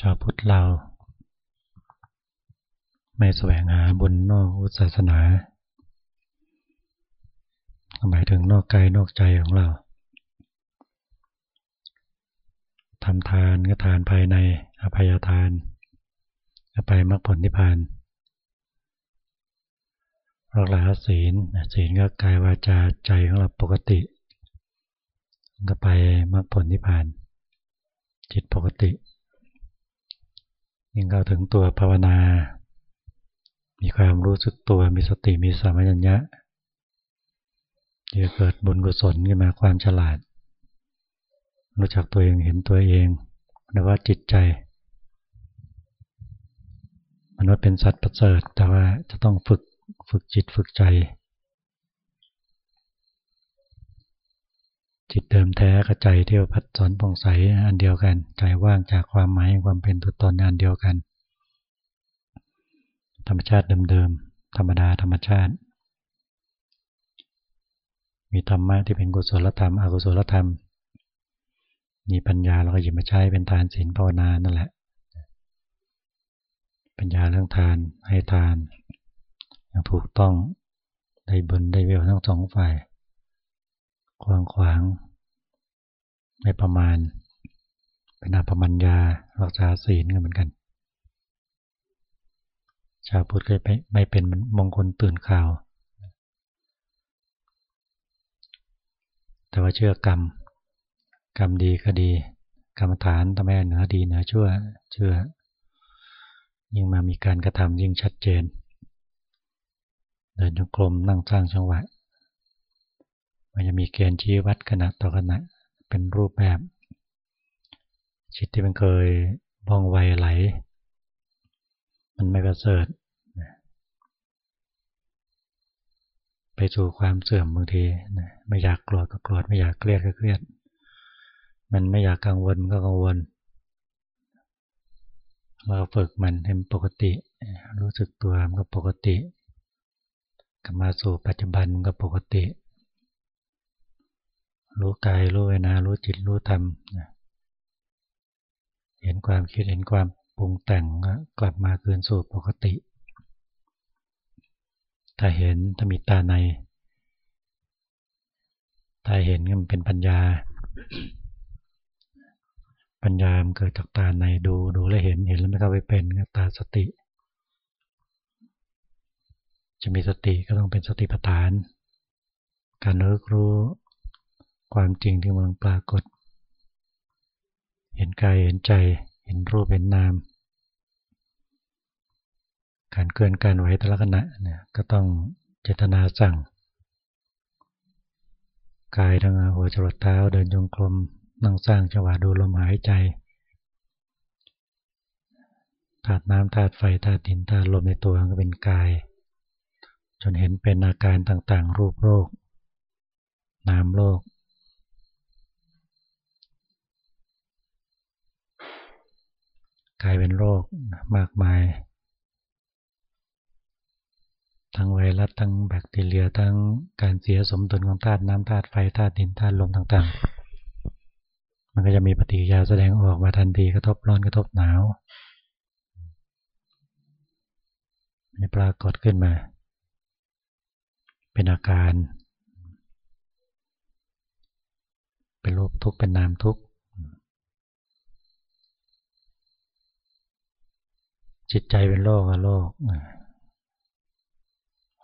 ชาวพุทธเรา ไม่แสวงหาบุญนอกศาสนา หมายถึงนอกกายนอกใจของเราทำทานก็ทานภายในอภัยทานอภัยมรรคผลนิพพานรักษาศีลศีลก็กายวาจาใจของเราปกติ ก็ไปมรรคผลนิพพาน จิตปกติ ยิ่งเข้าถึงตัวภาวนา มีความรู้สึกตัวมีสติมีสัมปชัญญะจะเกิดบุญกุศลขึ้นมาความฉลาด รู้จักตัวเองเห็นตัวเองนะว่าจิตใจมันว่าเป็นสัตว์ประเสริฐแต่ว่าจะต้องฝึกฝึกจิตฝึกใจ จิตเดิมแท้กับใจที่พัดสอนผ่องใสอันเดียวกันใจว่างจากความหมายความเป็นตัวตนอันเดียวกัน ธรรมชาติเดิมๆธรรมดาธรรมชาติ มีธรรมะที่เป็นกุศลธรรมอกุศลธรรม มีปัญญาเราก็หยิบมาใช้เป็นทานศีลภาวนานั่นแหละ ปัญญาเรื่องทานให้ทานอย่างถูกต้องได้บุญได้เวลทั้งสองฝ่ายกวางขวาง ไม่ประมาณ เป็นอภมัญญารักษาศีลกันเหมือนกัน ชาวพุทธก็ไม่เป็นมงคลตื่นข่าว แต่ว่าเชื่อกรรม กรรมดีก็ดี กรรมฐานทำให้เหนือดีเหนือชั่วเชื่อ ยิ่งมามีการกระทำยิ่งชัดเจน เดินจงกรมนั่งสร้างจังหวะมันจะมีเกณฑ์ชี้วัดขณะต่อขณะ เป็นรูปแบบ จิตที่มันเคยบ้องไวไหล มันไม่ประเสริฐไปสู่ความเสื่อมบางทีไม่อยากโกรธก็โกรธไม่อยากเครียดก็เครียด มันไม่อยากกังวลก็กังวลเราฝึกมันให้ปกติ รู้สึกตัวมันก็ปกติกลับมาสู่ปัจจุบันมันก็ปกติ รู้กายรู้เวนารู้จิตรู้ธรรมเห็นความคิดเห็นความปรุงแต่งก็กลับมาคืนสู่ปกติ ถ้าเห็นถ้ามีตาใน ถ้าเห็นมันเป็นปัญญา ปัญญามันเกิดจากตาในดูดูแล้วเห็นเห็นแล้วไม่เข้าไปเป็นตาสติ จะมีสติก็ต้องเป็นสติปัฏฐาน การรู้รู้ ความจริงที่มันปรากฏ เห็นกายเห็นใจ เห็นรูปเห็นนาม การเคลื่อนการไหวแต่ละขณะเนี่ยก็ต้องเจตนาสั่ง กายทั้งหัวจรดเท้าเดินจงกรมนั่งสร้างจังหวะดูลมหายใจธาตุน้ำธาตุไฟธาตุดินธาตุลมในตัวก็เป็นกาย จนเห็นเป็นอาการต่างๆ รูปโรคนามโลก กลายเป็นโรคมากมาย ทั้งไวรัสทั้งแบคทีเรียทั้งการเสียสมดุลของธาตุน้ำธาตุไฟธาตุดินธาตุลมต่างๆ มันก็จะมีปฏิกิริยาแสดงออกมาทันทีกระทบร้อนกระทบหนาวมันปรากฏขึ้นมา เป็นอาการ เป็นรูปทุกข์เป็นนามทุกข์ จิตใจเป็นโลกอะโลก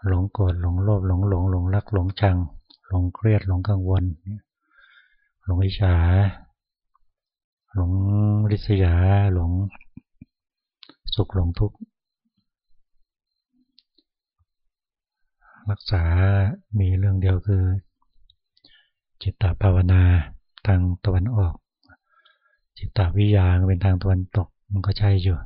หลงโกรธหลงโลภหลงหลงหลงรักหลงชัง หลงเครียดหลงกังวล หลงวิชาหลงริษยา หลงสุขหลงทุกข์รักษา มีเรื่องเดียวคือ จิตตภาวนาทางตะวันออก จิตตวิยาเป็นทางตะวันตกมันก็ใช่อยู่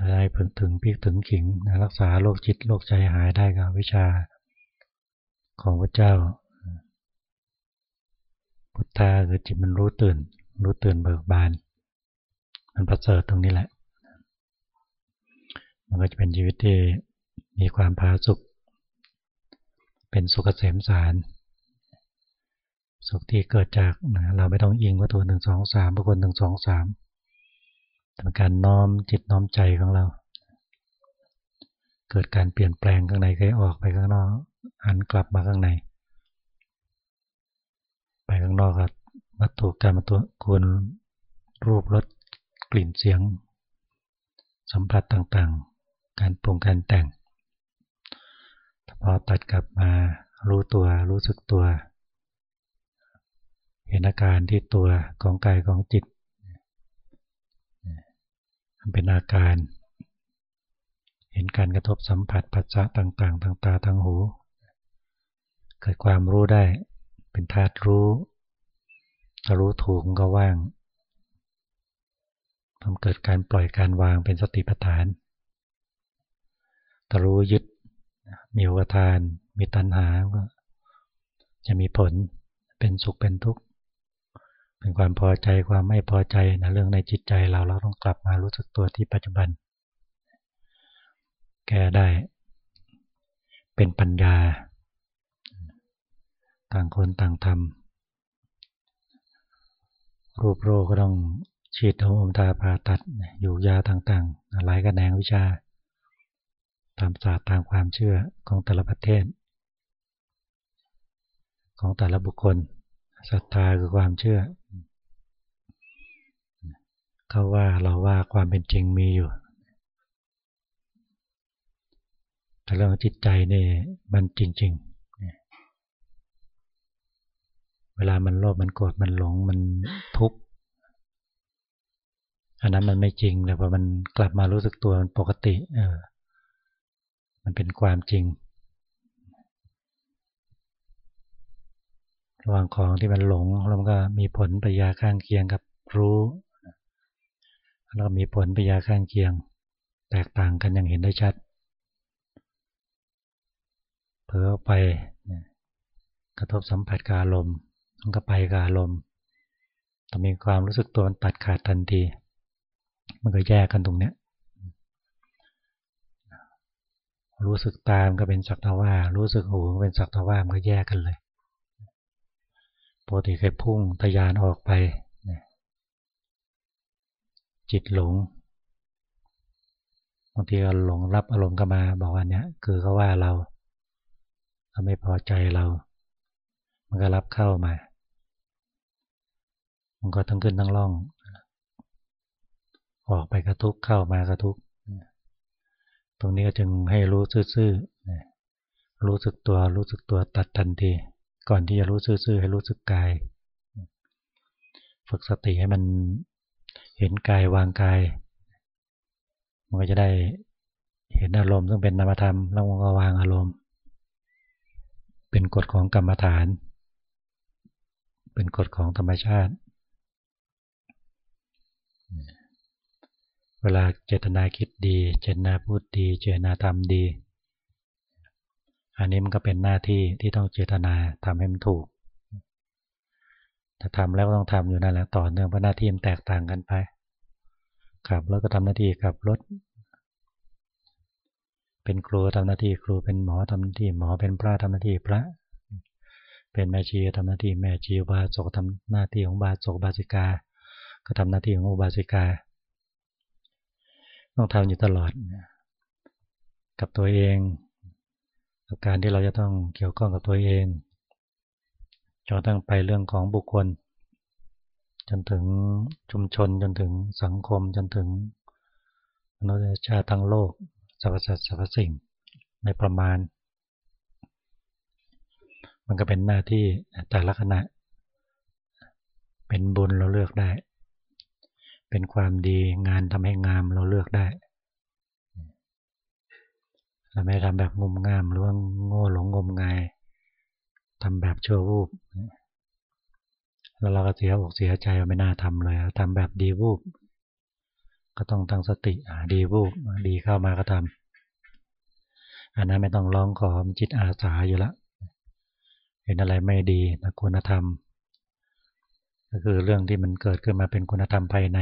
ถ้าได้พึงถึงพิกถึงขิงรักษาโรคจิตโรคใจหายได้กับวิชาของพระเจ้า พุทธาคือจิตมันรู้ตื่น รู้ตื่นเบิกบาน มันประเสริฐตรงนี้แหละ มันก็จะเป็นชีวิตที่มีความพาสุข เป็นสุขเกษมสาร สุขที่เกิดจากเราไม่ต้องอิงวัตถุหนึ่งสองสามบุคคลหนึ่งสองสาม ทำการน้อมจิตน้อมใจของเรา เกิดการเปลี่ยนแปลงข้างในเคยออกไปข้างนอกหันกลับมาข้างใน ไปข้างนอกครับวัตถุการมาตัวคุณรูปรสกลิ่นเสียง สัมผัสต่างๆ การปรุงการแต่งพอตัดกลับมารู้ตัวรู้สึกตัว เห็นอาการที่ตัวของกายของจิต เป็นอาการ เห็นการกระทบสัมผัสปัจจะต่างๆ ทางตาทางหู เกิดความรู้ได้ เป็นธาตุรู้ถ้ารู้ถูกก็ว่างทำเกิดการปล่อยการวางเป็นสติปัฏฐานถ้ารู้ยึดมีอุปทาน มีตัณหาก็จะมีผลเป็นสุขเป็นทุกข์ เป็นความพอใจความไม่พอใจนะเรื่องในจิตใจเราเราต้องกลับมารู้สึกตัวที่ปัจจุบัน แก้ได้ เป็นปัญญา ต่างคนต่างทำรูปโรคก็ต้องฉีดโอมทาผ่าตัดอยู่ยาต่างๆ หลายกระแนงวิชา ตามศาสตร์ตามความเชื่อของแต่ละประเทศ ของแต่ละบุคคลศรัทธาคือความเชื่อ เขาว่าเราว่าความเป็นจริงมีอยู่ แต่เรื่องจิตใจนี่มันจริง ๆ เวลามันโลภมันโกรธมันหลงมันทุกข์อันนั้นมันไม่จริงแต่พอมันกลับมารู้สึกตัวมันปกติ เออ มันเป็นความจริง ระหว่างของที่มันหลงแล้วมันก็มีผลปยาข้างเคียงกับรู้ แล้วก็มีผลปยาข้างเคียง แตกต่างกันอย่างเห็นได้ชัด เผลอไปกระทบสัมผัสกาลมมันก็ไปกาลมต้องมีความรู้สึกตัวมันตัดขาดทันที มันก็แยกกันตรงเนี้ยรู้สึกตามก็เป็นสักตะว่า รู้สึกหูก็เป็นสักตะว่ามันก็แยกกันเลยปกติเคยพุ่งทยานออกไป จิตหลงบางทีก็หลงรับอารมณ์ก็มาบอกว่าเนี้ยคือเขาว่าเราเขาไม่พอใจเรา มันก็รับเข้ามา มันก็ทั้งขึ้นทั้งล่อง ออกไปกระทุกเข้ามากระทุกตรงนี้ก็จึงให้รู้ซื่อๆรู้สึกตัวรู้สึกตัวตัดทันทีก่อนที่จะรู้ซื่อๆให้รู้สึกกาย ฝึกสติให้มัน เห็นกายวางกาย มันก็จะได้เห็นอารมณ์ซึ่งเป็นนามธรรมแล้วมันก็วางอารมณ์ เป็นกฎของกรรมฐาน เป็นกฎของธรรมชาติ เวลาเจตนาคิดดี เจตนาพูดดี เจตนาทำดี อันนี้มันก็เป็นหน้าที่ที่ต้องเจตนาทำให้มันถูก ถ้าทำแล้วก็ต้องทำอยู่นั่นแหละต่อเนื่องเพราะหน้าที่มันแตกต่างกันไปขับรถก็ทำหน้าที่ขับรถ เป็นครูทำหน้าที่ครูเป็นหมอทำหน้าที่หมอเป็นพระทำหน้าที่พระ เป็นแม่ชีทำหน้าที่แม่ชีบาศกทำหน้าที่ของบาศกบาสิกา ก็ทำหน้าที่ของอุบาสิกา ต้องทำอยู่ตลอด กับตัวเอง กับการที่เราจะต้องเกี่ยวข้องกับตัวเอง จนตั้งไปเรื่องของบุคคล จนถึงชุมชนจนถึงสังคมจนถึงมนุษยชาติทั้งโลกสรรพสัตว์สรรพสิ่งในประมาณ มันก็เป็นหน้าที่แต่ละขณะ เป็นบุญเราเลือกได้ เป็นความดีงานทำให้งามเราเลือกได้เราไม่ทำแบบงมงามหรือว่าโง่หลงงมงาย ทำแบบชั่ววูบแล้วเราก็เสียอกเสียใจไม่น่าทำเลยทำแบบดีวูบก็ต้องตั้งสติดีวูบดีเข้ามาก็ทำอันนั้นไม่ต้องร้องขอมจิตอาสาอยู่แล้วเห็นอะไรไม่ดีนะคุณธรรม ก็คือเรื่องที่มันเกิดขึ้นมาเป็นคุณธรรมภายใน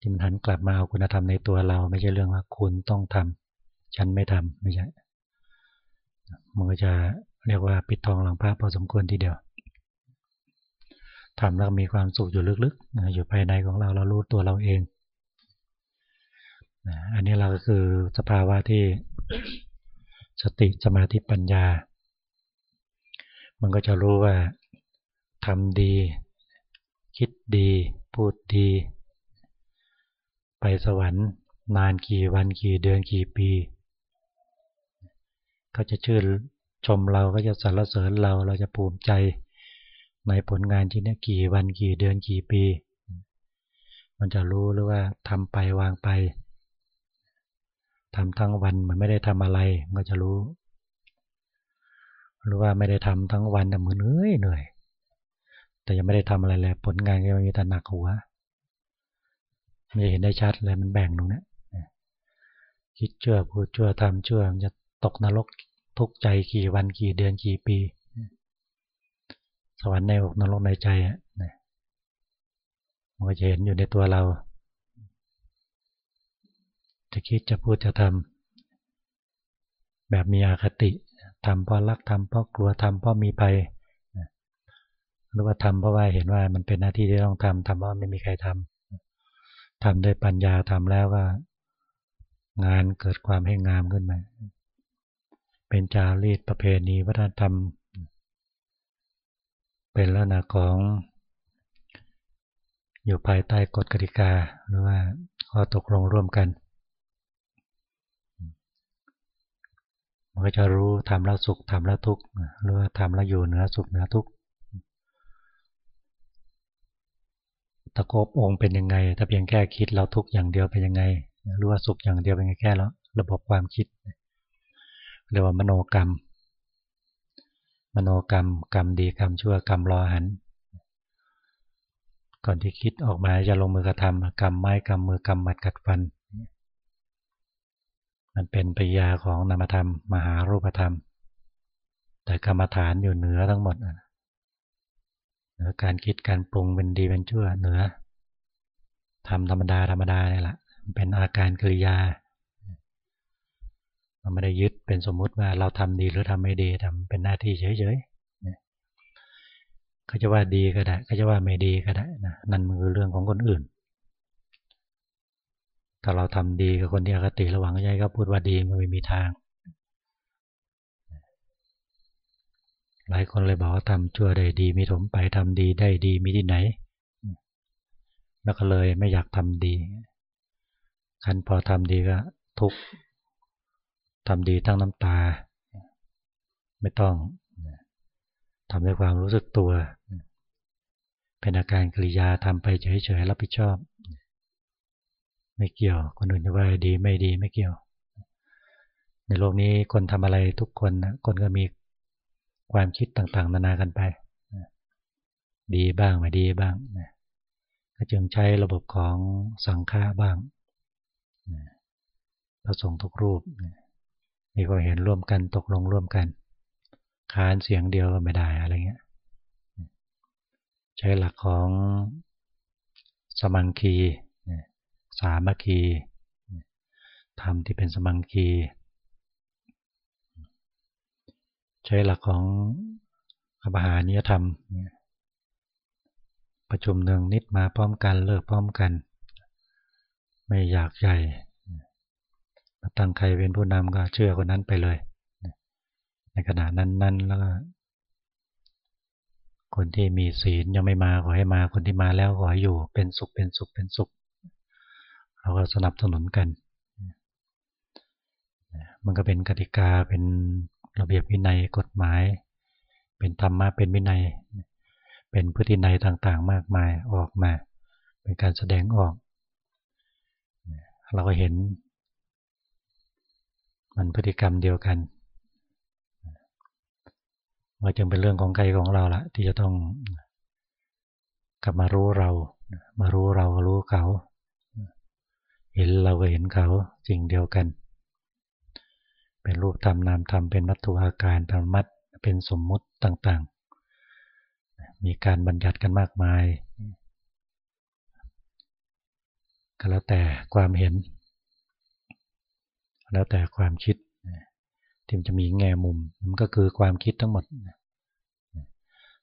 ที่มันหันกลับมาเอาคุณธรรมในตัวเรา ไม่ใช่เรื่องว่าคุณต้องทำฉันไม่ทำไม่ใช่มันก็จะ เรียกว่าปิดทองหลังพระพอสมควรทีเดียวทำแล้วมีความสุขอยู่ลึกๆ อยู่ภายในของเราเรารู้ตัวเราเอง อันนี้เราก็คือสภาวะที่สติสมาธิปัญญา มันก็จะรู้ว่าทำดี คิดดี พูดดี ไปสวรรค์ นานกี่วันกี่เดือนกี่ปี ก็จะชื่น ชมเราก็จะสรรเสริญเราเราจะภูมิใจในผลงานที่นี้กี่วันกี่เดือนกี่ปี มันจะรู้หรือว่าทำไปวางไปทำทั้งวันมันไม่ได้ทำอะไรมันจะรู้ หรือว่าไม่ได้ทำทั้งวันแต่มือนเหนื่อยเหนื่อย แต่ยังไม่ได้ทำอะไรเลยผลงานก็มีแต่หนักหัวม่เห็นได้ชัดเลยมันแบ่งตรงนี้คิดเชื่อพูดเชื่อทำเชื่อมันจะตกนรก ทุกใจกี่วันกี่เดือนกี่ปี สวรรค์ในอกนรกในใจอะมันก็จะเห็นอยู่ในตัวเรา จะคิดจะพูดจะทำแบบมีอาคติทำเพราะรักทำเพราะกลัวทำเพราะมีภัยหรือว่าทำเพราะว่าเห็นว่ามันเป็นหน้าที่ที่ต้องทำทำเพราะไม่มีใครทำทำด้วยปัญญาทำแล้วก็ งานเกิดความให้งามขึ้นมา เป็นจารีตประเพณีวัฒนธรรม เป็นลักษณะของ อยู่ภายใต้กฎกติกาหรือว่าข้อตกลงร่วมกันมันก็จะรู้ทำแล้วสุขทำแล้วทุกข์หรือว่าทำแล้วอยู่เหนือสุขเหนือทุกข์ตะกบองค์เป็นยังไง ถ้าเพียงแค่คิดเราทุกข์อย่างเดียวเป็นยังไง รู้ว่าสุขอย่างเดียวเป็นยังไงแค่แล้วระบบความคิด เรียกว่ามโนกรรม มโนกรรม กรรมดีกรรมชั่วกรรมรอหัน ก่อนที่คิดออกมาจะลงมือกระทำกรรมไม้กรรมมือกรรมมัดกัดฟัน มันเป็นปยาของนามธรรม มหารูปธรรม แต่กรรมฐานอยู่เหนือทั้งหมดเหนือการคิดการปรุงเป็นดีเป็นชั่วเหนือทำธรรมดาธรรมดาเนี่ยแหละเป็นอาการกิริยา มันไม่ได้ยึดเป็นสมมุติว่าเราทำดีหรือทำไม่ดีทำเป็นหน้าที่เฉยๆเขาจะว่าดีก็ได้เขาจะว่าไม่ดีก็ได้นะนั่นคือเรื่องของคนอื่น ถ้าเราทำดีกับคนที่อคติระหว่างใจก็พูดว่าดีมันไม่มีทาง หลายคนเลยบอกว่าทำชั่วได้ดีมีถมไปทำดีได้ดีมีที่ไหน แล้วก็เลยไม่อยากทำดีคันพอทำดีก็ทุก ทำดีทั้งน้ำตา ไม่ต้องทำด้วยความรู้สึกตัว เป็นอาการกริยาทำไปเฉยๆรับผิดชอบ ไม่เกี่ยวคนอื่นจะว่าดีไม่ดีไม่เกี่ยว ในโลกนี้คนทำอะไรทุกคนนะคนก็มีความคิดต่างๆ นานากันไป ดีบ้างไม่ดีบ้างก็จึงใช้ระบบของสังฆาบ้างพระสงฆ์ทุกรูปมีค วามเห็นร่วมกันตกลงร่วมกันค้านเสียงเดียวก็ไม่ได้อะไรเงี้ยใช้หลักของสมังคีสามัคคีธรรมที่เป็นสมังคี ใช้หลักของอภหานิยธรรม ประชุมหนึ่งนิดมาพร้อมกันเลิกพร้อมกัน ไม่อยากใหญ่ ตั้งใครเป็นผู้นำก็เชื่อคนนั้นไปเลย ในขณะนั้นนั้นแล้วก็คนที่มีศีลยังไม่มาขอให้มา คนที่มาแล้วขอให้อยู่เป็นสุขเป็นสุขเป็นสุข เราก็สนับสนุนกัน มันก็เป็นกติกาเป็นระเบียบวินัยกฎหมาย เป็นธรรมะเป็นวินัย เป็นพฤตินัยต่างๆ มากมายออกมา เป็นการแสดงออก เราก็เห็น มันพฤติกรรมเดียวกันว่าจึงเป็นเรื่องของใครของเราละที่จะต้องกลับมารู้เรา มารู้เราก็รู้เขา เห็นเราก็เห็นเขาสิ่งเดียวกัน เป็นรูปธรรมนามธรรมเป็นวัตถุอาการธรรมัดเป็นสมมุติต่างๆ มีการบัญญัติกันมากมายก็แล้วแต่ความเห็น แล้วแต่ความคิดที่มันจะมีแง่มุม มันก็คือความคิดทั้งหมด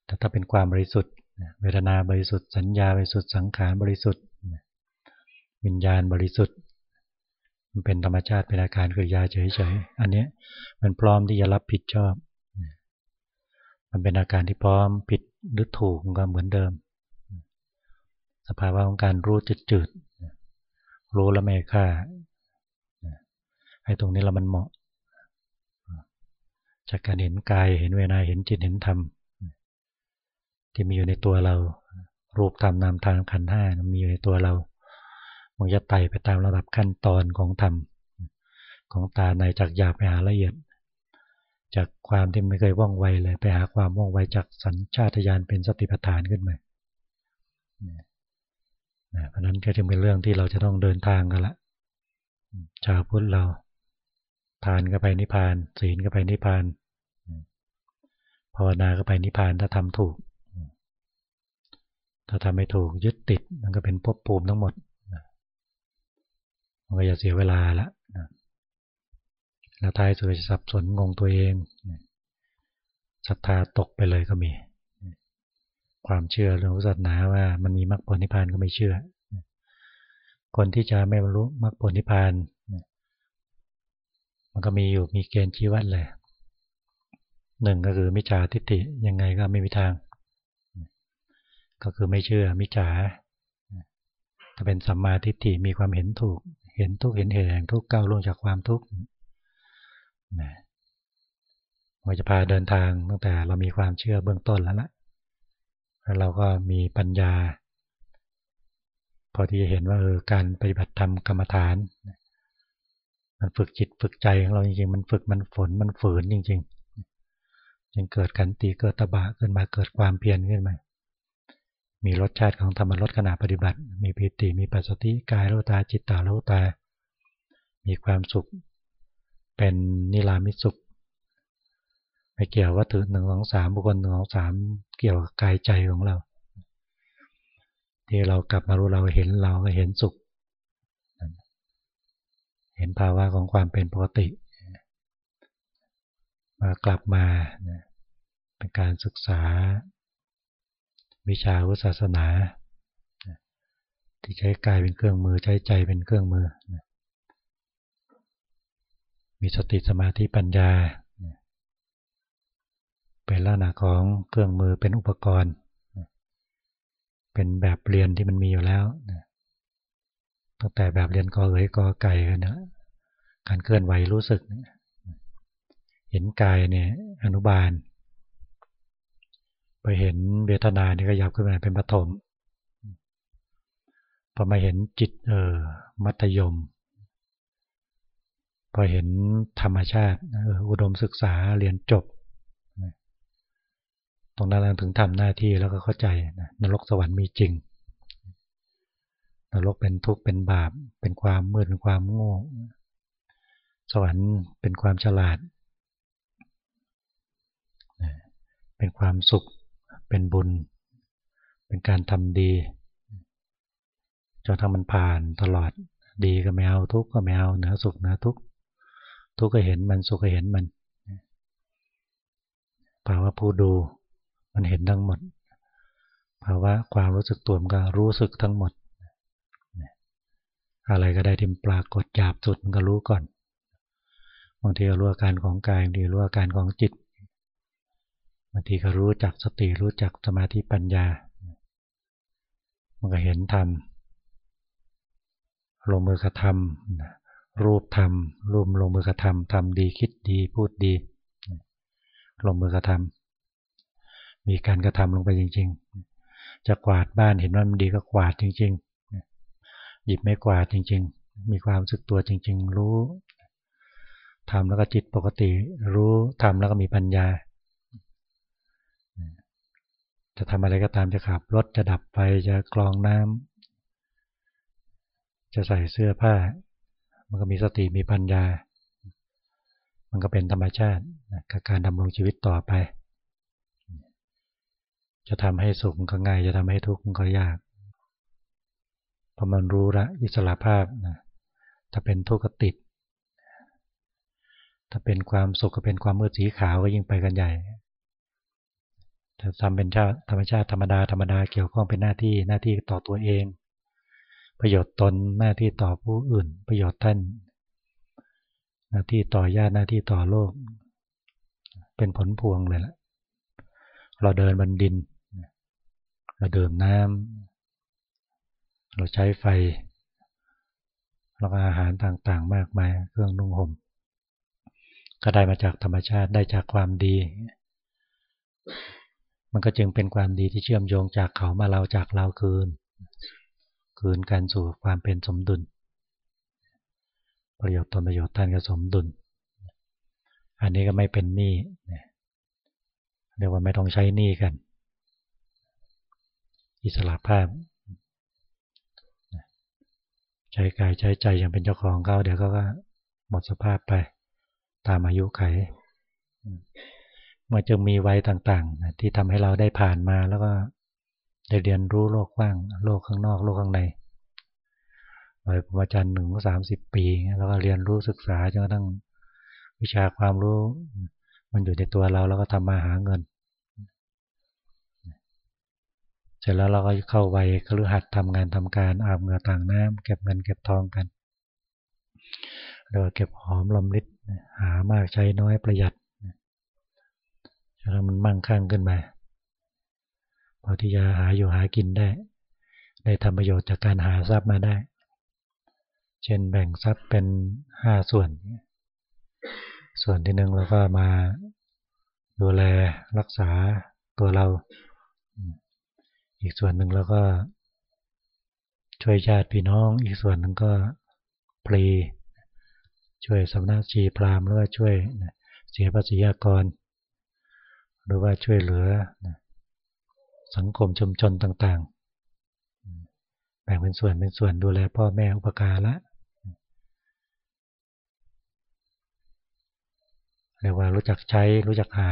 แต่ถ้าเป็นความบริสุทธิ์ เวทนาบริสุทธิ์ สัญญาบริสุทธิ์ สังขารบริสุทธิ์ วิญญาณบริสุทธิ์ มันเป็นธรรมชาติเป็นอาการกิริยาเฉยๆ อันนี้มันพร้อมที่จะรับผิดชอบ มันเป็นอาการที่พร้อมผิดหรือถูกก็เหมือนเดิม สภาวะของการรู้จืดๆ รู้แล้วไม่ค่า ให้ตรงนี้เรามันเหมาะ จากการเห็นกายเห็นเวนาเห็นจิตเห็นธรรมที่มีอยู่ในตัวเรา รูปธรรมนามทางขันธ์ห้ามีอยู่ในตัวเรามันจะไต่ไปตามระดับขั้นตอนของธรรมของตาในจากหยาบไปหาละเอียด จากความที่ไม่เคยว่องไวเลยไปหาความว่องไวจากสัญชาตญาณเป็นสติปัฏฐานขึ้นมาเพราะนั้นก็จึงเป็นเรื่องที่เราจะต้องเดินทางกันละชาวพุทธเรา ทานก็ไปนิพพาน ศีลก็ไปนิพพานภาวนาก็ไปนิพพานถ้าทำถูก ถ้าทำไม่ถูกยึดติดมันก็เป็นภพภูมิทั้งหมดมันก็จะเสียเวลาละแล้วท้ายสุดจะสับสนงงตัวเองศรัทธาตกไปเลยก็มี ความเชื่อเรื่องศาสนาว่ามันมีมรรคผลนิพพานก็ไม่เชื่อ คนที่จะไม่บรรลุมรรคผลนิพพาน มันก็มีอยู่มีเกณฑ์ชี้วัดเลยหนึ่งก็คือมิจฉาทิฏฐิยังไงก็ไม่มีทาง ก็คือไม่เชื่อมิจฉาถ้าเป็นสัมมาทิฏฐิมีความเห็นถูก เห็นทุกเห็นเหตุแห่งทุกก้าวล่วงจากความทุกข์นะมันจะพาเดินทางตั้งแต่เรามีความเชื่อเบื้องต้นแล้วละแล้วเราก็มีปัญญา พอที่จะเห็นว่าเออการปฏิบัติธรรมกรรมฐาน มันฝึกจิตฝึกใจของเราจริงๆ มันฝึกมันฝนมันฝืนจริงๆ จึงเกิดกันตีเกิดตบะขึ้นมาเกิดความเพียรขึ้นมา มีรสชาติของธรรมรสขณะปฏิบัติ มีปิติ มีปัสสติกายโลตาจิตตาโลตา มีความสุข เป็นนิรามิสุข ไม่เกี่ยวว่าถือหนึ่งสองสามบุคคลหนึ่งสองสามเกี่ยวกับกายใจของเรา ที่เรากลับมารู้เราเห็นเราก็เห็นสุข เห็นภาวะของความเป็นปกติมากลับมาเป็นการศึกษา วิชาวุศาสนา ที่ใช้กายเป็นเครื่องมือใช้ใจเป็นเครื่องมือ มีสติสมาธิปัญญา เป็นลักษณะของเครื่องมือเป็นอุปกรณ์ เป็นแบบเรียนที่มันมีอยู่แล้ว ตั้งแต่แบบเรียนกอเอ๋ยกอไก่กันนะการเคลื่อนไหวรู้สึก เห็นกายเนี่ยอนุบาล ไปเห็นเวทนาเนี่ยก็ยับขึ้นมาเป็นปฐมพอมาเห็นจิตเออมัธยม พอเห็นธรรมชาติเอออุดมศึกษาเรียนจบ ตรงนั้นถึงทำหน้าที่แล้วก็เข้าใจนรกสวรรค์มีจริง นรกเป็นทุกข์เป็นบาป เป็นความมืดเป็นความโง่สวรรค์เป็นความฉลาด เป็นความสุข เป็นบุญ เป็นการทำดีจนทำมันผ่านตลอดดีก็ไม่เอาทุกข์ก็ไม่เอาเหนือสุขเหนือทุกข์ทุกข์ก็เห็นมันสุขก็เห็นมันภาวะผู้ดูมันเห็นทั้งหมดภาวะความรู้สึกตัวมันก็รู้สึกทั้งหมด อะไรก็ได้ที่ปรากฏหยาบสุดมันก็รู้ก่อนบางทีก็รู้อาการของกายบางทีรู้อาการของจิตบางทีก็รู้จักสติรู้จักสมาธิปัญญา มันก็เห็นธรรมลงมือกระทำรูปธรรมรูปลงมือกระทำทำดีคิดดีพูดดีลงมือกระทำมีการกระทำลงไปจริง ๆ จะกวาดบ้านเห็นว่ามันดีก็กวาดจริง ๆ หยิบไม่กวาดจริง ๆ มีความสึกตัวจริง ๆ รู้ทำแล้วก็จิตปกติ รู้ทำแล้วก็มีปัญญา จะทำอะไรก็ตามจะขับรถจะดับไฟจะกรองน้ำจะใส่เสื้อผ้า มันก็มีสติมีปัญญา มันก็เป็นธรรมชาติกับการดำรงชีวิตต่อไป จะทำให้สุขก็ง่าย จะทำให้ทุกข์ก็ยาก พอมันรู้ละอิสระภาพนะถ้าเป็นทุกข์ติด ถ้าเป็นความสุขก็เป็นความมืดสีขาวก็ยิ่งไปกันใหญ่ถ้าทำเป็นชาติธรรมชาติธรรมดาธรรมดาเกี่ยวข้องเป็นหน้าที่หน้าที่ต่อตัวเอง ประโยชน์ตนหน้าที่ต่อผู้อื่น ประโยชน์ท่าน หน้าที่ต่อญาติหน้าที่ต่อโลก เป็นผลพวงเลยล่ะเราเดินบนดิน เราดื่มน้ำ เราใช้ไฟแล้วก็อาหารต่างๆ มากมายเครื่องนุ่งห่มก็ได้มาจากธรรมชาติได้จากความดี มันก็จึงเป็นความดีที่เชื่อมโยงจากเขามาเราจากเราคืน คืนกันสู่ความเป็นสมดุล ประโยชน์ตนประโยชน์ท่านก็สมดุล อันนี้ก็ไม่เป็นหนี้เรียกว่าไม่ต้องใช้หนี้กัน อิสระภาพ ใช้กายใช้ใจยังเป็นเจ้าของเขาเดี๋ยวก็หมดสภาพไป ตามอายุไขมันจะมีวัยต่างๆ ที่ทำให้เราได้ผ่านมาแล้วก็ได้เรียนรู้โลกกว้างโลกข้างนอกโลกข้างในวัยประจันหนึ่งสามสิบปีแล้วก็เรียนรู้ศึกษาจนกระทั่งวิชาความรู้ มันอยู่ในตัวเราแล้วก็ทำมาหาเงิน เสร็จแล้วเราก็เข้าวัยคฤหัสถ์ทำงานทำการอาบเหงื่อต่างน้ำเก็บเงินเก็บทองกันเรียกว่าเก็บหอมลมลิดหามากใช้น้อยประหยัดแล้วมันมั่งคั่งขึ้นมาพอที่จะหาอยู่หากินได้ ได้ทำประโยชน์จากการหาทรัพย์มาได้ เช่นแบ่งทรัพย์เป็นห้าส่วน ส่วนที่หนึ่งเราก็มาดูแลรักษาตัวเรา อีกส่วนหนึ่งเราก็ ช่วยญาติพี่น้อง อีกส่วนหนึ่งก็ปรีช่วยสำนักชีพรามหรือว่าช่วยเสียภาษียากร หรือว่าช่วยเหลือ สังคมชุมชนต่างๆ แบ่งเป็นส่วนเป็นส่วนดูแลพ่อแม่อุปการะเรียกว่ารู้จักใช้รู้จักหา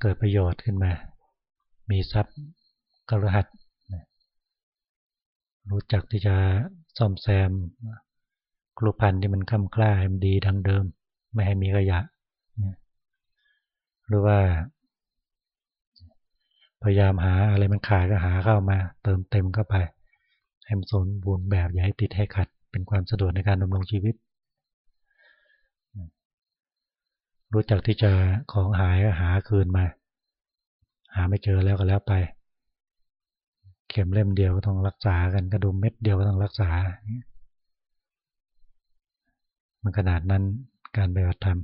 เกิดประโยชน์ขึ้นมา มีทรัพย์กระหัตรู้จักที่จะซ่อมแซมกลุพันธ์ที่มันค่ำคล้าให้มันดีดังเดิม ไม่ให้มีขยะหรือว่า พยายามหาอะไรมันขาดก็หาเข้ามา เติมเต็มเข้าไปให้มันสมบูรณ์แบบอย่าให้ติดให้ขัด เป็นความสะดวกในการดำรงชีวิต รู้จักที่จะของหายก็หาคืนมา หาไม่เจอแล้วก็แล้วไป เข็มเล่มเดียวก็ต้องรักษากันกระดุมเม็ดเดียวก็ต้องรักษา มันขนาดนั้นการปฏิบัติธรรม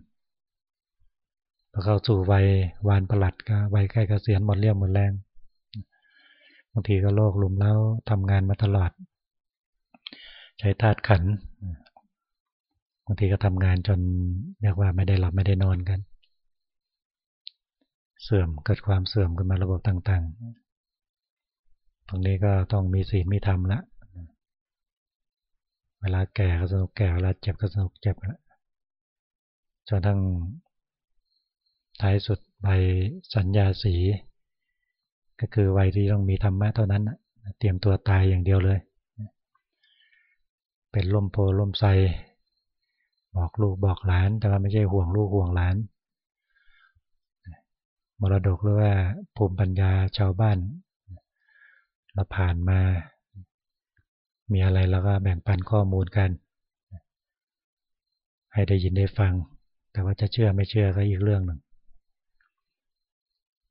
พอเข้าสู่วัยวานประหลัดก็วัยใกล้เกษียณหมดเรี่ยวหมดแรงบางทีก็โรคลุมแล้วทำงานมาตลอด ใช้ธาตุขัน บางทีก็ทำงานจนเรียกว่าไม่ได้หลับไม่ได้นอนกัน เสื่อมเกิดความเสื่อมขึ้นมาระบบต่างๆ ตรงนี้ก็ต้องมีศีลมีธรรมละเวลาแก่ก็สนุกแก่เวลาเจ็บก็สนุกเจ็บละจนทั้งท้ายสุดใบสัญญาสี ก็คือวัยที่ต้องมีธรรมะเท่านั้นเตรียมตัวตายอย่างเดียวเลย เป็นล่มโพล่มไซ บอกลูกบอกหลาน แต่ว่าไม่ใช่ห่วงลูกห่วงหลาน มรดกหรือว่าภูมิปัญญาชาวบ้านเราผ่านมา มีอะไรเราก็แบ่งปันข้อมูลกัน ให้ได้ยินได้ฟัง แต่ว่าจะเชื่อไม่เชื่อก็อีกเรื่องหนึ่ง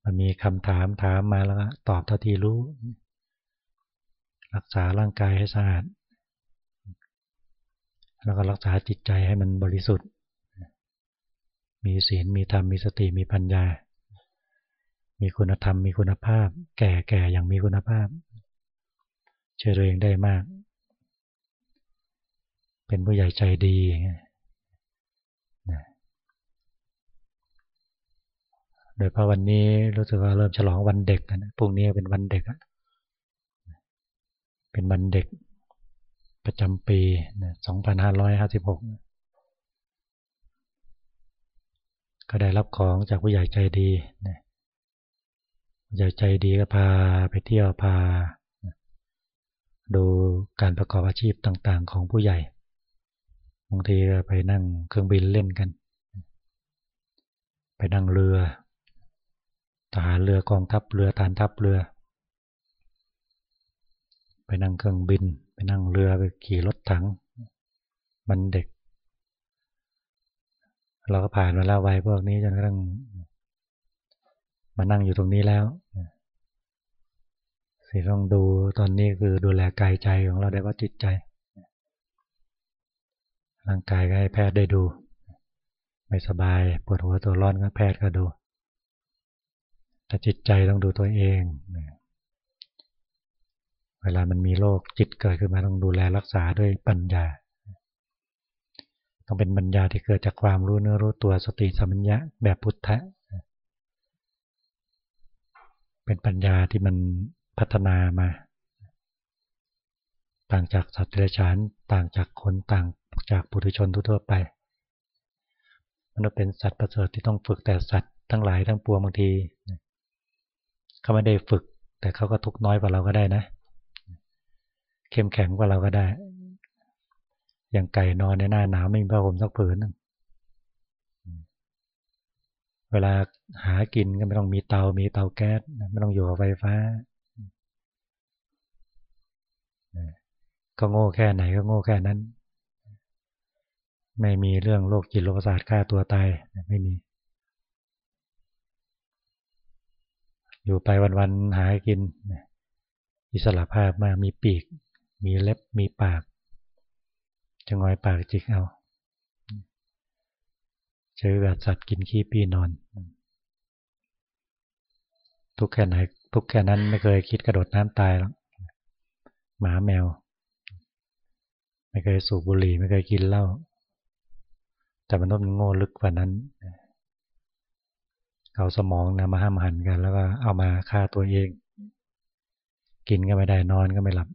มันมีคำถามถามมาแล้วก็ตอบเท่าที่รู้ รักษาร่างกายให้สะอาด แล้วก็รักษาจิตใจให้มันบริสุทธิ์ มีศีล มีธรรม มีสติ มีปัญญา มีคุณธรรม มีคุณภาพ แก่แก่อย่างมีคุณภาพช่วยตัวเองได้มาก เป็นผู้ใหญ่ใจดีโดยพอวันนี้รู้สึกว่าเริ่มฉลองวันเด็กนะพรุ่งนี้เป็นวันเด็ก เป็นวันเด็ก ประจำปี 2556 ก็ได้รับของจากผู้ใหญ่ใจดีผู้ใหญ่ใจดีก็พาไปเที่ยวพา ดูการประกอบอาชีพต่างๆ ของผู้ใหญ่ บางทีไปนั่งเครื่องบินเล่นกัน ไปนั่งเรือ ทหารเรือกองทัพเรือฐานทัพเรือ ไปนั่งเครื่องบิน ไปนั่งเรือไปขี่รถถัง มันเด็ก เราก็ผ่านมาแล้ววัยพวกนี้จนกระทั่งมานั่งอยู่ตรงนี้แล้วสิ่งต้องดูตอนนี้คือดูแลกายใจของเราได้ว่าจิตใจ ร่างกายก็ให้แพทย์ได้ดู ไม่สบายปวดหัวตัวร้อนก็แพทย์ก็ดูแต่จิตใจต้องดูตัวเอง เวลามันมีโรคจิตเกิดขึ้นมาต้องดูแลรักษาด้วยปัญญา ต้องเป็นปัญญาที่เกิดจากความรู้เนื้อรู้ตัวสติสัมปชัญญะแบบพุทธะ เป็นปัญญาที่มันพัฒนามา ต่างจากสัตว์เดรัจฉานต่างจากคนต่างจากปุถุชนทั่วไป มันเป็นสัตว์ประเสริฐที่ต้องฝึกแต่สัตว์ทั้งหลายทั้งปวงบางทีเขาไม่ได้ฝึก แต่เขาก็ทุกน้อยกว่าเราก็ได้นะ เข้มแข็งกว่าเราก็ได้ อย่างไก่นอนในหน้าหนาวไม่มีผ้าห่มสักผืนเวลาหากินก็ไม่ต้องมีเตา มีเตาแก๊สไม่ต้องอยู่กับไฟฟ้า ก็โง่แค่ไหนก็โง่แค่นั้น ไม่มีเรื่องโรคจิตโรคประสาทฆ่าตัวตายไม่มี อยู่ไปวันๆหากินอิสระภาพมากมีปีก มีเล็บมีปาก จะงอยปากจิกเอาใช้แบบสัตว์กินขี้ปีนอน ทุกแค่ไหนทุกแค่นั้นไม่เคยคิดกระโดดน้ำตายหรอกหมาแมว ไม่เคยสูบบุหรี่ ไม่เคยกินเหล้าแต่มันต้องโง่ลึกกว่านั้นเอาสมองนะมาห้ามหันกัน แล้วก็เอามาฆ่าตัวเอง กินก็ไม่ได้นอนก็ไม่หลับ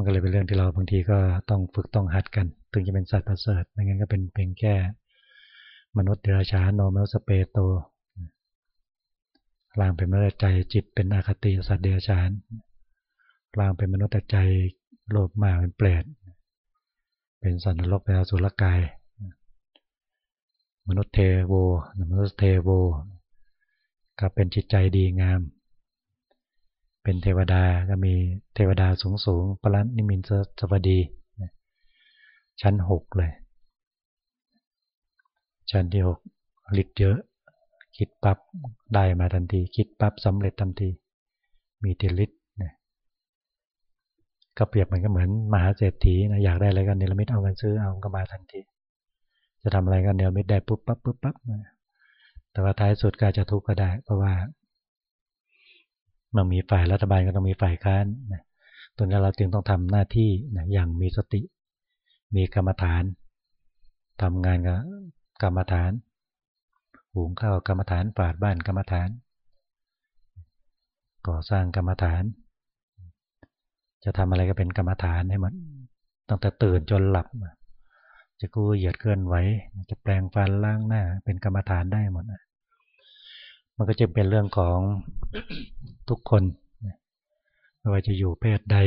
มันก็เลยเป็นเรื่องที่เราบางทีก็ต้องฝึกต้องหัดกัน ถึงจะเป็นสัตว์ประเสริฐไม่งั้นก็เป็นเพียงแค่มนุษย์เดรัจฉานโนมสเปโตร่างเป็นมนุษย์ใจจิตเป็นอคติสัตว์เดรัจฉานร่างเป็นมนุษย์แต่ใจโลภมากเป็นเปรตเป็นสัตว์นรกเป็นอสุรกาย มนุษย์เทโวมนุษย์เทโวก็เป็นจิตใจดีงาม เป็นเทวดาก็มีเทวดาสูงสูงปรันิมินสวดี ชั้นหกเลย ชั้นที่หกฤทธิ์เยอะ คิดปับ๊บได้มาทันที คิดปั๊บสำเร็จทันที มีติลิตนะก็เปรียบเหมือนก็เหมือนมหาเศรษฐีนะอยากได้อะไรกันเนรมิตเอากันซื้อเอาก็มาทันที จะทำอะไรกันเนรมิตได้ปุ๊บปั๊บปุ๊บปั๊บแต่ว่าท้ายสุดก็จะทุกข์ก็ได้ เพราะว่า มันมีฝ่ายรัฐบาลก็ต้องมีฝ่ายค้านนะตัวนี้เราจึงต้องทำหน้าที่นะอย่างมีสติ มีกรรมฐานทำงานกับกรรมฐานหุงข้าวกรรมฐานปาดบ้านกรรมฐาน ก่อสร้างกรรมฐาน จะทำอะไรก็เป็นกรรมฐานให้มันตั้งแต่ตื่นจนหลับ จะกู้เหยียดเคลื่อนไหวจะแปลงฟันล้างหน้า เป็นกรรมฐานได้หมด มันก็จะเป็นเรื่องของทุกคนไม่ว่าจะอยู่เพศใด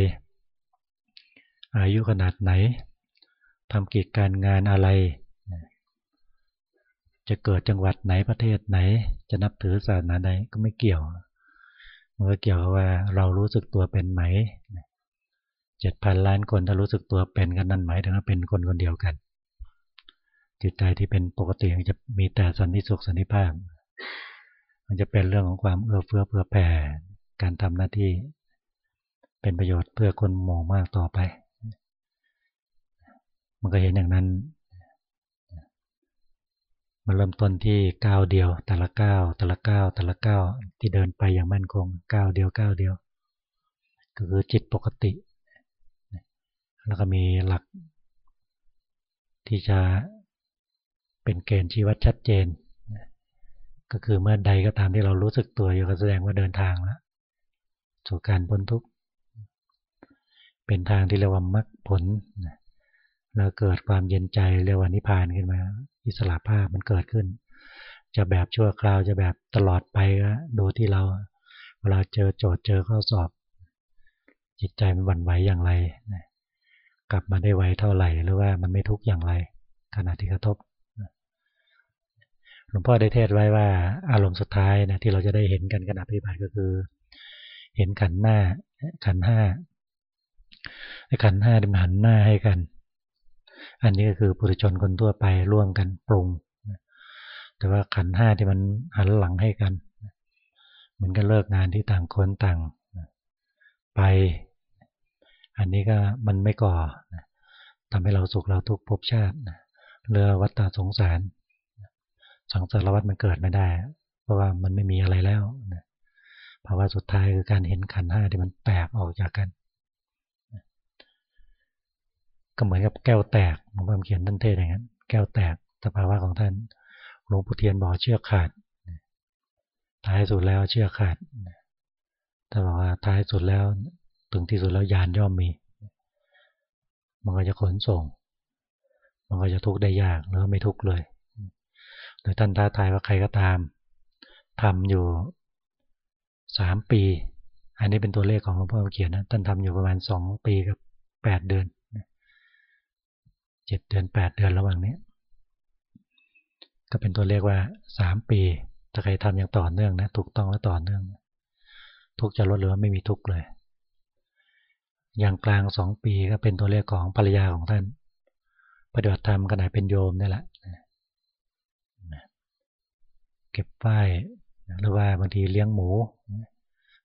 อายุขนาดไหนทำกิจการงานอะไร จะเกิดจังหวัดไหนประเทศไหน จะนับถือศาสนาใดก็ไม่เกี่ยวมันก็เกี่ยวว่าเรารู้สึกตัวเป็นไหมเจ็ดพันล้านคนถ้ารู้สึกตัวเป็นกันนั่นหมายถึงว่าเป็นคนคนเดียวกัน จิตใจที่เป็นปกติจะมีแต่สันนิสุขสันนิภาพ มันจะเป็นเรื่องของความเอื้อเฟื้อเพื่อแผ่ การทำหน้าที่ เป็นประโยชน์เพื่อคนหมู่มากต่อไป มันก็เห็นอย่างนั้นมันเริ่มต้นที่ก้าวเดียว แต่ละก้าวแต่ละก้าวแต่ละก้าวที่เดินไปอย่างมั่นคงก้าวเดียวก้าวเดียว ก็คือจิตปกติ แล้วก็มีหลัก ที่จะเป็นเกณฑ์ชี้วัดชัดเจน ก็คือเมื่อใดก็ตามที่เรารู้สึกตัวอยู่ก็แสดงว่าเดินทางแล้วสู่การพ้นทุกข์เป็นทางที่เรียกว่ามรรคผลแล้วเกิดความเย็นใจเรียกว่านิพพานขึ้นมา อิสระภาพมันเกิดขึ้น จะแบบชั่วคราวจะแบบตลอดไปก็ดูที่เรา เวลาเจอโจทย์เจอข้อสอบ จิตใจมันหวั่นไหวอย่างไรกลับมาได้ไวเท่าไหร่หรือว่ามันไม่ทุกข์อย่างไรขณะที่กระทบ หลวงพ่อได้เทศไว้ว่าอารมณ์สุดท้ายนะที่เราจะได้เห็นกันขณะปฏิบัติก็คือ เห็นขันหน้า ขันห้าขันห้าที่มันหันหน้าให้กัน อันนี้ก็คือปุถุชนคนทั่วไปร่วมกันปรุงแต่ว่าขันห้าที่มันหันหลังให้กันเหมือนกันเลิกงานที่ต่างคนต่างไป อันนี้ก็มันไม่ก่อทำให้เราสุขเราทุกภพชาติเรือวัฏฏสงสาร สังสารวัฏมันเกิดไม่ได้ เพราะว่ามันไม่มีอะไรแล้วภาวะสุดท้ายคือการเห็นขันห้าที่มันแตกออกจากกัน ก็เหมือนกับแก้วแตกหลวงพ่อเขียนท่านเทศอย่างนั้น แก้วแตกสภาวะของท่านหลวงปู่เทียนบอกเชือกขาด ท้ายสุดแล้วเชือกขาดถ้าบอกว่าท้ายสุดแล้วถึงที่สุดแล้วยานย่อมมี มันก็จะขนส่ง มันก็จะทุกข์ได้ยากหรือไม่ทุกข์เลย โดยท่านท้าทายว่าใครก็ตามทำอยู่สามปี อันนี้เป็นตัวเลขของหลวงพ่อเขียนนะท่านทำอยู่ประมาณสองปีกับแปดเดือนเจ็ดเดือนแปดเดือนระหว่างนี้ ก็เป็นตัวเลขว่าสามปี ถ้าใครทำอย่างต่อเนื่องนะถูกต้องและต่อเนื่อง ทุกจะลดหรือว่าไม่มีทุกเลย อย่างกลางสองปีก็เป็นตัวเลขของภรรยาของท่าน ปฏิบัติธรรมขณะเป็นโยมนี่แหละ ก็บป้ายหรือว่าบางทีเลี้ยงหมู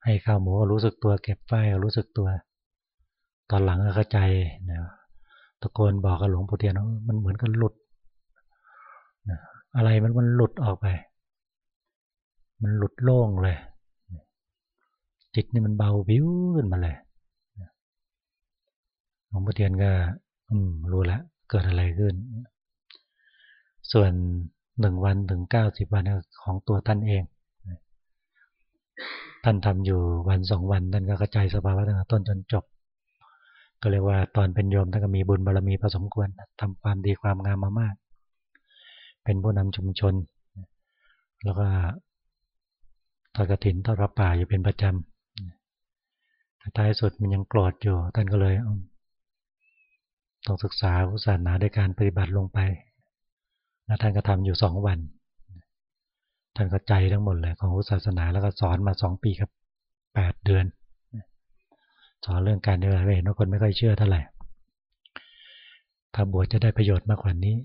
ให้ข้าวหมูรู้สึกตัว เก็บป้ายรู้สึกตัว ตอนหลังก็เข้าใจนะตะโกนบอกกับหลวงปู่เทียนว่ามันเหมือนกับหลุดนะอะไรมันมันหลุดออกไป มันหลุดโล่งเลย จิตนี่มันเบาวิวขึ้นมาเลยหลวงปู่เทียนก็ อืมรู้แล้วเกิดอะไรขึ้น ส่วน หนึ่งวันถึงเก้าสิบวันของตัวท่านเอง ท่านทำอยู่วันสองวันท่านก็กระจายสภาวะตั้งแต่ต้นจนจบ ก็เรียกว่าตอนเป็นโยมท่านก็มีบุญบารมีพอสมควรทำความดีความงามมามาก เป็นผู้นำชุมชน แล้วก็ทอดกระถินทอดพระป่าอยู่เป็นประจำแต่ท้ายสุดมันยังโกรธอยู่ท่านก็เลยต้องศึกษาพุทธศาสนาด้วยการปฏิบัติลงไป แล้วท่านก็ทำอยู่สองวัน ท่านก็ใจทั้งหมดเลยของศาสนาแล้วก็สอนมาสองปีครับแปดเดือน สอนเรื่องการเดินเห็นว่าคนไม่ค่อยเชื่อเท่าไหร่ถ้าบวชจะได้ประโยชน์มากกว่านี้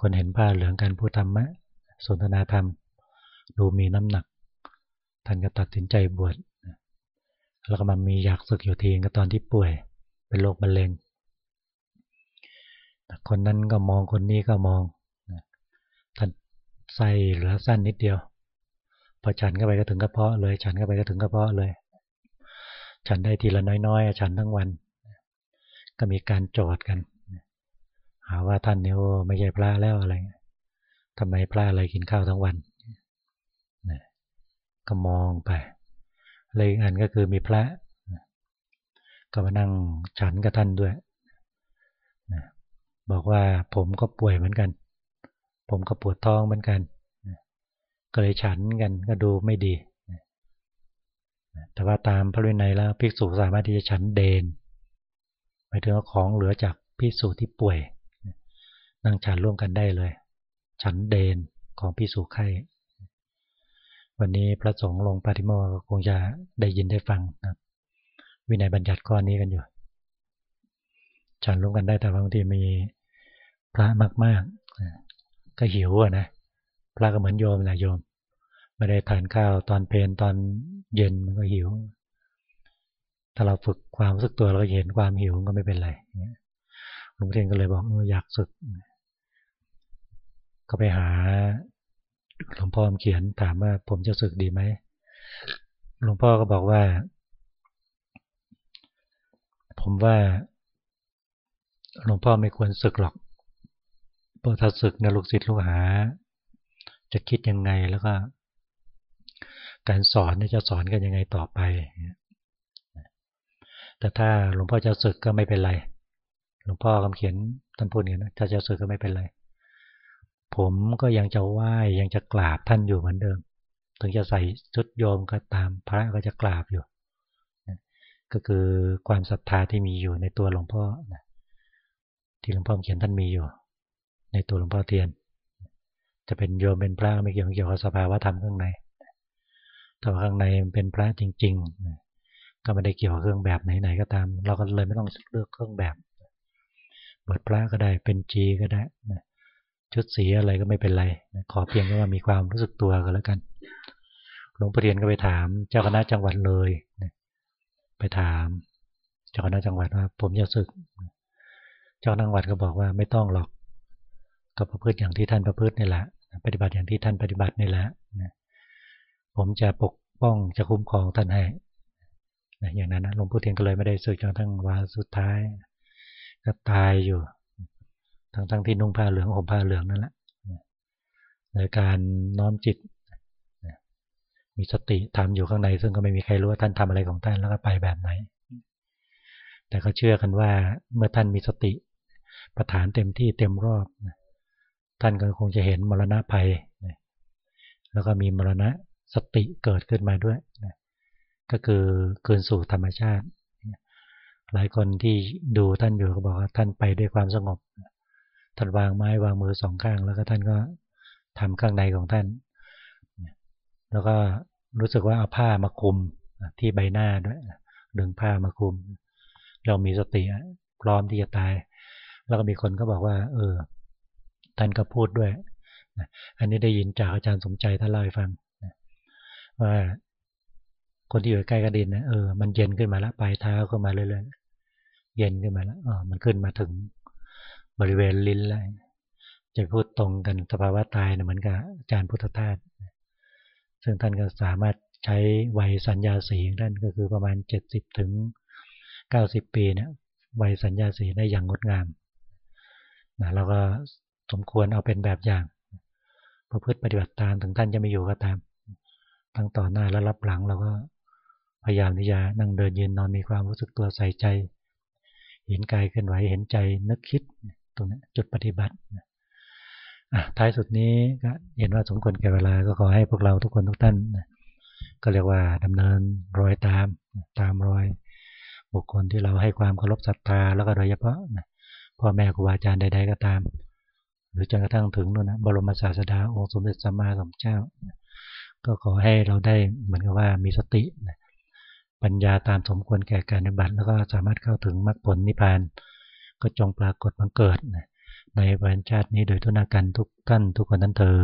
คนเห็นผ้าเหลืองการพูดธรรมะสนทนาธรรม ดูมีน้ำหนัก ท่านก็ตัดสินใจบวชแล้วก็มามีอยากศึกอยู่ทีก็ตอนที่ป่วย เป็นโรคมะเร็งคนนั้นก็มองคนนี้ก็มอง ใส่เหลือสั้นนิดเดียว พอฉันเข้าไปก็ถึงกระเพาะเลย ฉันเข้าไปก็ถึงกระเพาะเลย ฉันได้ทีละน้อยๆ ฉันทั้งวัน ก็มีการโจทย์กัน หาว่าท่านเนี่ยไม่ใช่พระแล้วอะไรทำไมพระอะไรกินข้าวทั้งวันก็มองไปเลยอันก็คือมีพระก็มานั่งฉันกับท่านด้วยบอกว่าผมก็ป่วยเหมือนกัน ผมก็ปวดท้องเหมือนกันก็เลยฉันกันก็ดูไม่ดี แต่ว่าตามพระวินัยแล้วภิกษุสามารถที่จะฉันเดนหมายถึงว่าของเหลือจากภิกษุที่ป่วย นั่งฉันร่วมกันได้เลย ฉันเดนของภิกษุไข้ วันนี้พระสงฆ์ลงปฏิโมกคงจะได้ยินได้ฟังนะวินัยบัญญัติข้อนี้กันอยู่ ฉันร่วมกันได้แต่บางทีมีพระมาก ก็หิวอะนะพระก็เหมือนโยมแหละโยม ไม่ได้ทานข้าวตอนเพลนตอนเย็นมันก็หิว ถ้าเราฝึกความรู้สึกตัวเราก็เห็นความหิวก็ไม่เป็นไรหลวงพ่อเทียนก็เลยบอกอยากศึก ก็ไปหาหลวงพ่อเขียนถามว่าผมจะศึกดีไหมหลวงพ่อก็บอกว่า ผมว่าหลวงพ่อไม่ควรศึกหรอก พอถ้าศึกนี่ยลูกศิษย์ลูกหา จะคิดยังไงแล้วก็ การสอนจะสอนกันยังไงต่อไป แต่ถ้าหลวงพ่อจะศึกก็ไม่เป็นไร หลวงพ่อคำเขียนท่านพูดอย่างนี้ถ้าจะศึกก็ไม่เป็นไร ผมก็ยังจะไหว้ยังจะกราบท่านอยู่เหมือนเดิม ถึงจะใส่ชุดโยมก็ตามพระก็จะกราบอยู่ก็คือความศรัทธาที่มีอยู่ในตัวหลวงพ่อที่หลวงพ่อเขียนท่านมีอยู่ ในตัวหลวงพ่อเทียน จะเป็นโยมเป็นพระไม่เกี่ยวเกี่ยวกับสภาวะธรรมข้างในแต่ว่าข้างในเป็นพระจริงๆ ก็ไม่ได้เกี่ยวกับเครื่องแบบไหนๆก็ตาม เราก็เลยไม่ต้องเลือกเครื่องแบบบทพระก็ได้เป็นจีก็ได้ชุดสีอะไรก็ไม่เป็นไรขอเพียงแค่ว่ามีความรู้สึกตัวก็แล้วกัน หลวงพ่อเรียนก็ไปถามเจ้าคณะจังหวัดเลยไปถาม เจ้าคณะจังหวัดว่าผมจะศึก เจ้าจังหวัดก็บอกว่าไม่ต้องหรอก ก็ประพฤติอย่างที่ท่านประพฤตินี่แหละ ปฏิบัติอย่างที่ท่านปฏิบัตินี่แหละผมจะปกป้องจะคุ้มครองท่านให้อย่างนั้นนะหลวงพ่อเทียนก็เลยไม่ได้สึกจนทั้งวาสุดท้าย ก็ตายอยู่ ทั้งทั้งที่นุ่งผ้าเหลืองห่มผ้าเหลืองนั่นแหละในการน้อมจิต มีสติทำอยู่ข้างใน ซึ่งก็ไม่มีใครรู้ว่าท่านทำอะไรของท่านแล้วก็ไปแบบไหน แต่ก็เชื่อกันว่าเมื่อท่านมีสติประฐานเต็มที่เต็มรอบ ท่านก็คงจะเห็นมรณะภัยแล้วก็มีมรณะสติเกิดขึ้นมาด้วยก็คือคืนสู่ธรรมชาติ หลายคนที่ดูท่านอยู่ก็บอกว่าท่านไปด้วยความสงบ ท่านวางไม้วางมือสองข้าง แล้วก็ท่านก็ทำข้างในของท่าน แล้วก็รู้สึกว่าเอาผ้ามาคุมที่ใบหน้าด้วยดึงผ้ามาคุม เรามีสติพร้อมที่จะตาย แล้วก็มีคนก็บอกว่า เออ ท่านก็พูดด้วย อันนี้ได้ยินจากอาจารย์สมใจท่านเล่าให้ฟังว่าคนที่อยู่ใกล้กระดินนะเออมันเย็นขึ้นมาแล้วปลายเท้าขึ้นมาเรื่อยๆเย็นขึ้นมาแล้วอ๋อมันขึ้นมาถึงบริเวณลิ้นแล้วจะพูดตรงกันสภาวะตายเนะเหมือนกับอาจารย์พุทธทาสซึ่งท่านก็สามารถใช้วัยสัญญาสีของท่านก็คือประมาณเจ็ดสิบถึงเก้าสิบปีเนี่ยวัยสัญญาสีได้อย่างงดงามนะเราก็ สมควรเอาเป็นแบบอย่างประพฤติปฏิบัติตามถึงท่านจะไม่อยู่ก็ตาม ทั้งต่อหน้าและรับหลังเราก็พยายามที่จะนั่งเดินยืนนอนมีความรู้สึกตัวใส่ใจ เห็นกายเคลื่อนไหวเห็นใจนึกคิดตรงนี้จุดปฏิบัติท้ายสุดนี้ก็เห็นว่าสมควรแก่เวลาก็ขอให้พวกเราทุกคนทุกท่านก็เรียกว่าดำเนินรอยตามตามรอย บุคคลที่เราให้ความเคารพศรัทธาแล้วก็โดยเฉพาะพ่อแม่ครูอาจารย์ใด ๆ ก็ตาม หรือจนกระทั่งถึงนู่นนะบรมศาสดาองค์สมเด็จสัมมาสัมพุทธเจ้า ก็ขอให้เราได้เหมือนกับว่ามีสติปัญญาตามสมควรแก่การปฏิบัติแล้วก็สามารถเข้าถึงมรรคผลนิพพาน ก็จงปรากฏบังเกิดในวันชาตินี้โดยทุนากันทุกกั้นทุกคนนั้นเธอ